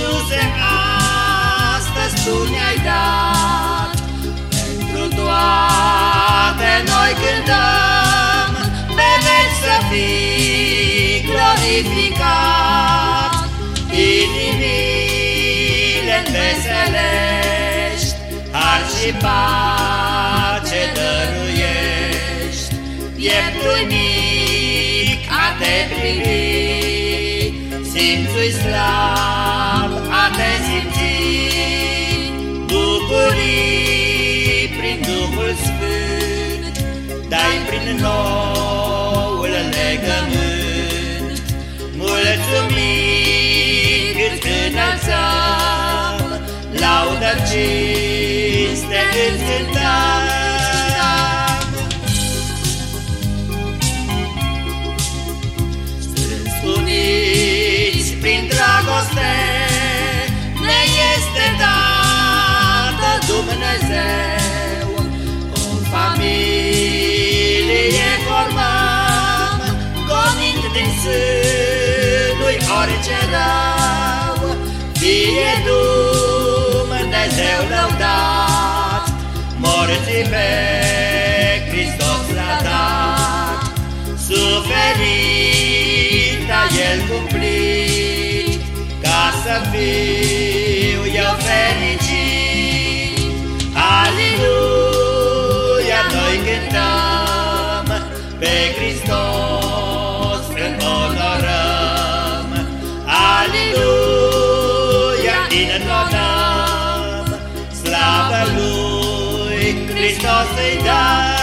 Iisuse, astăzi Tu ne-ai dat. Pentru toate noi cântăm Pe veci să fii glorificat. Inimile veselești Har și pace dăruiești. Pieptul mic a te primi Simțui slavă te simți, bucurii prin Duhul Sfânt, dai prin noul legământ, mulțumiri îți înălțăm, laudă cinste orice rău Fie Dumnezeu lăudat Morții pe Hristos l-a dat Suferita El cumplit Ca să fiu eu fericit. Aleluia, noi cântăm Pe Hristos Hristos îi dăm